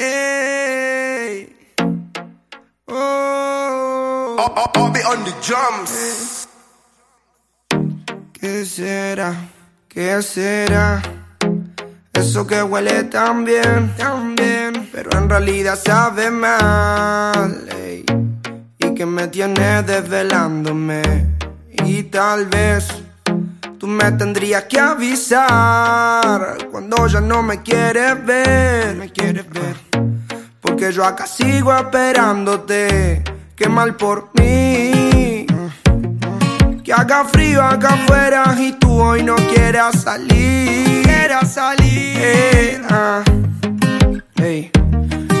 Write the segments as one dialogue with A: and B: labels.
A: Ey. Oh.
B: Oh, oh, oh, be on the drums.
A: ¿Qué será? ¿Qué será? Eso que huele tan bien, tan bien, pero en realidad sabe mal. ey. Y que me tiene desvelándome. Y tal vez tú me tendrías que avisar cuando ya no me quieres ver. Me quieres ver. Porque yo acá sigo esperándote. Qué mal por mí. Que haga frío acá afuera y tú hoy no quieras salir. Quieras salir. Ah.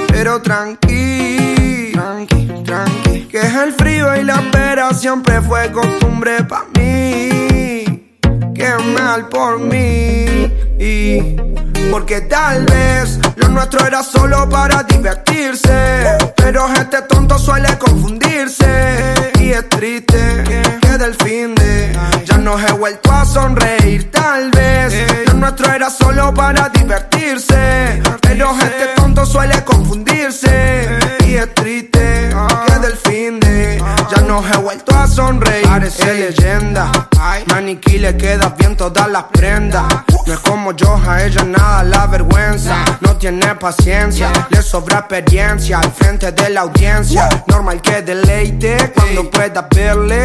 A: Pero tranqui, tranqui, tranqui. Que es el frío y la espera siempre fue costumbre pa' mí. Qué mal por mí. Y porque tal vez lo nuestro era solo para divertirse. Pero este tonto suele confundirse. Y es triste que del fin de ya no he vuelto a sonreír. Tal vez lo nuestro era solo para divertirse. Pero este tonto suele confundirse. Y es triste que del fin de ya no he vuelto a sonreír. Parece leyenda. Maniquí le queda bien todas las prendas. No es como yo, a ella nada la vergüenza. No tiene paciencia, le sobra experiencia al frente de la audiencia. Normal que deleite cuando pueda verle.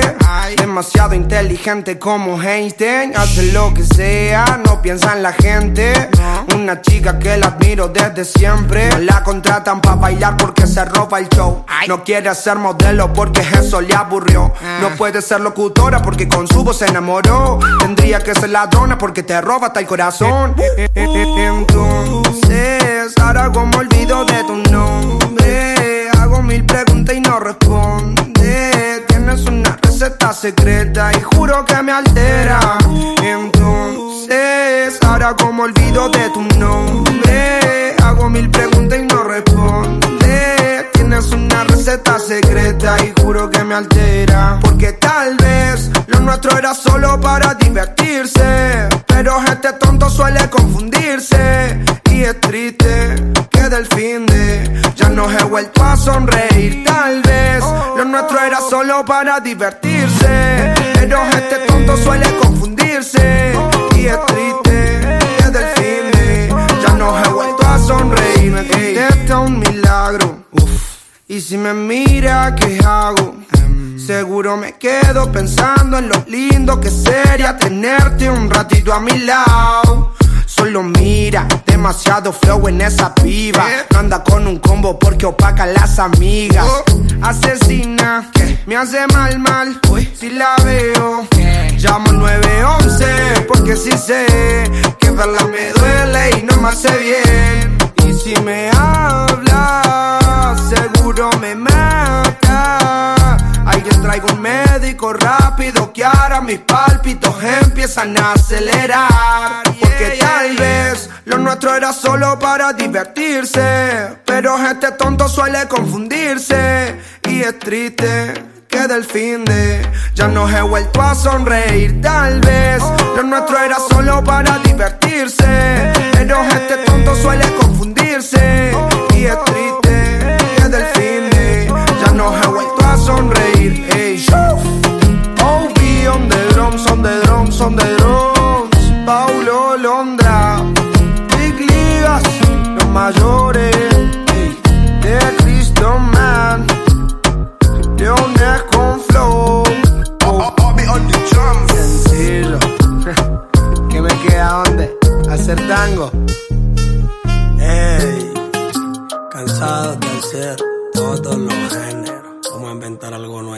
A: Demasiado inteligente como Einstein. Hace lo que sea, no piensa en la gente. Una chica que la admiro desde siempre. No la contratan para bailar porque se roba el show. No quiere ser modelo porque eso le aburrió. No puede ser locutora porque con su voz se enamoró. Tendría que ser ladrona porque te roba hasta el corazón. Entonces, ahora como olvido de tu nombre. Hago mil preguntas y no responde. Tienes una receta secreta y juro que me altera. Entonces, ahora como olvido de tu nombre. Hago mil preguntas y no responde. Tienes una receta secreta y juro que me altera. Nuestro era solo para divertirse. Pero este tonto suele confundirse. Y es triste que del fin de ya no he vuelto a sonreír. Tal vez lo nuestro era solo para divertirse. Pero este tonto suele confundirse. Y es triste que del fin de ya no he vuelto a sonreír. Me contesta un milagro. Y si me mira, ¿qué hago? Seguro me quedo pensando en lo lindo que sería tenerte un ratito a mi lado. Solo mira, demasiado flow en esa piba. No anda con un combo porque opaca las amigas. Asesina, me hace mal, mal. Si la veo, llamo 911 porque sí sé que verla me duele y no me hace bien. Y si me habla, seguro me mata. Traigo un médico rápido que ahora mis pálpitos empiezan a acelerar. Porque tal vez lo nuestro era solo para divertirse. Pero este tonto suele confundirse. Y es triste que del fin de ya no he vuelto a sonreír. Tal vez lo nuestro era solo para divertirse. Pero este tonto suele confundirse. Y es triste que del fin de ya no he vuelto a sonreír.
C: Todos los géneros. Vamos a inventar algo nuevo.